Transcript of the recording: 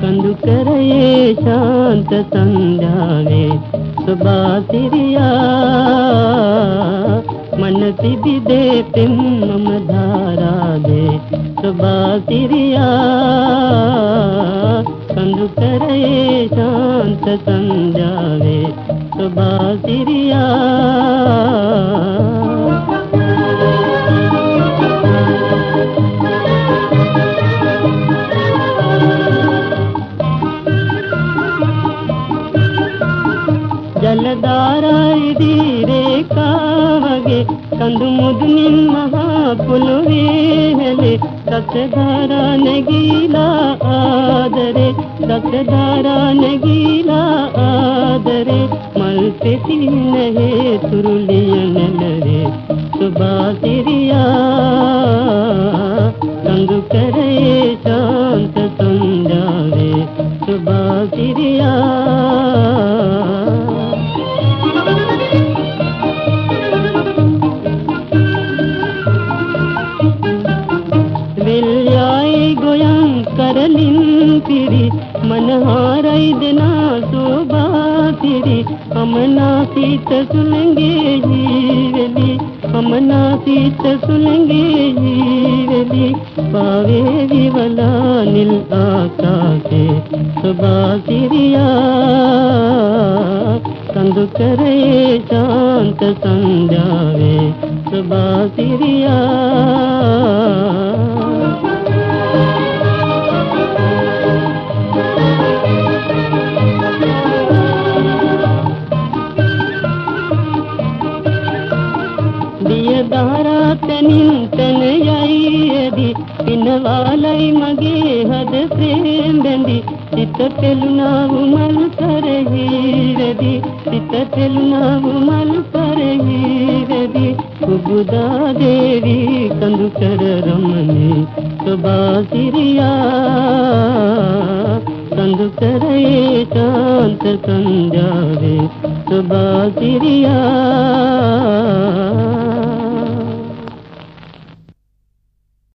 ಕಂದುಕರೆಯೇ ಶಾಂತ ಸಂಧ್ಯಾವೆ ಸುಬಾಸಿರಿಯಾ ಮನಸಿ ಬಿದೆ ತಿಮ್ಮಮ ಧಾರಾದೆ ಸುಬಾಸಿರಿಯಾ ಕಂದುಕರೆಯೇ ಶಾಂತ ಸಂಧ್ಯಾವೆ ಸುಬಾಸಿರಿಯಾ ಜಲಧಾರ ಇದೀರೆ ಕಾವಗೆ ಕಂದು ಮುದು ನಿಮ್ಮ ಪುಲುವೇಹಲೆ ಸತ್ಯಧಾರ ನಗೀಲ ಆದರೆ ಸತ್ಯಧಾರ ನಗೀಲ ಆದರೆ ಮಲ್ಪೆಸಿ ನಹೆ ಸುರುಳಿಯ ನೆಲರೆ ಸುಬಾಸಿರಿಯ ಕಂದು ಕರೆ ಶಾಂತ ಸಂಜಾವೆ ಸುಬಾಸಿರಿಯ मन हाराइदना शोभा तेरी अमना सीत सुलंगे जीवली, हम सीत सुलंगे जीवली। पावे वाला नील आकाशे सुबा सिरिया कंद करे शांत संध्यावे। सुबा सिरिया චින්තනයයියේදි පිනවාලයි මගේ හද ප්‍රේම බැඳි. සිත පෙළුණා මල් පෙරහිරදි. සිත පෙළුණා මල් පෙරහිරදි. සුබුදා දේවි කඳු කර රමණේ. සබා සිරියා. කඳු කරේ කාන්ත සංජාවේ. සබා සිරියා.